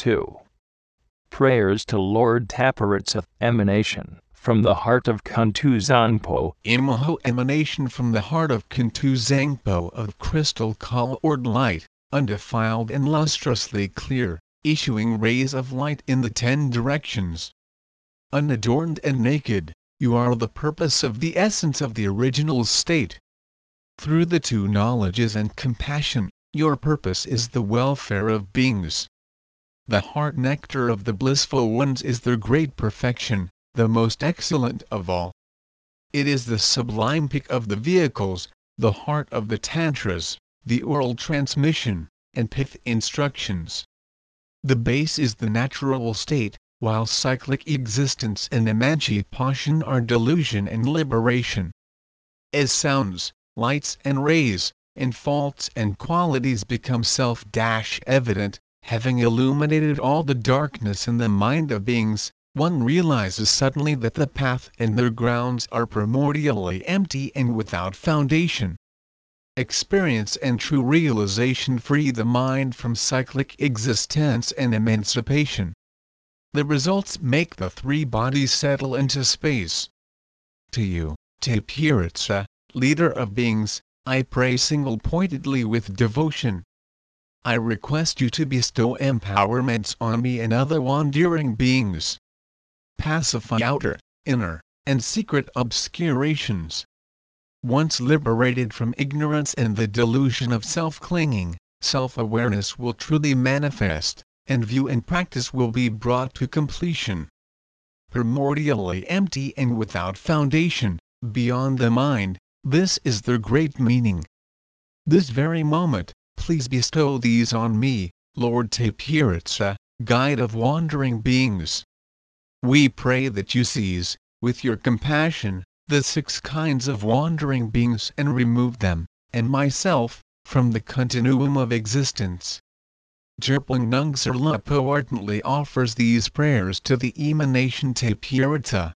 2. Prayers to Lord Tapihritsa, emanation from the heart of Kuntu Zangpo. Imaho emanation from the heart of Kuntu Zangpo of crystal colored light, undefiled and lustrously clear, issuing rays of light in the ten directions. Unadorned and naked, you are the purpose of the essence of the original state. Through the two knowledges and compassion, your purpose is the welfare of beings. The heart nectar of the blissful ones is their great perfection, the most excellent of all. It is the sublime peak of the vehicles, the heart of the tantras, the oral transmission, and pith instructions. The base is the natural state, while cyclic existence and emancipation are delusion and liberation. As sounds, lights and rays, and faults and qualities become self-evident, having illuminated all the darkness in the mind of beings, one realizes suddenly that the path and their grounds are primordially empty and without foundation. Experience and true realization free the mind from cyclic existence and emancipation. The results make the three bodies settle into space. To you, Tapihritsa, leader of beings, I pray single-pointedly with devotion. I request you to bestow empowerments on me and other wandering beings pacify outer, inner, and secret obscurations. Once liberated from ignorance and the delusion of self-clinging, self-awareness will truly manifest, and view and practice will be brought to completion. Primordially empty and without foundation, beyond the mind, this is their great meaning. This very moment, please bestow these on me, Lord Tapihritsa, guide of wandering beings. We pray that you seize, with your compassion, the six kinds of wandering beings and remove them, and myself, from the continuum of existence. Jerpung Nungsar Lupo ardently offers these prayers to the emanation Tapihritsa.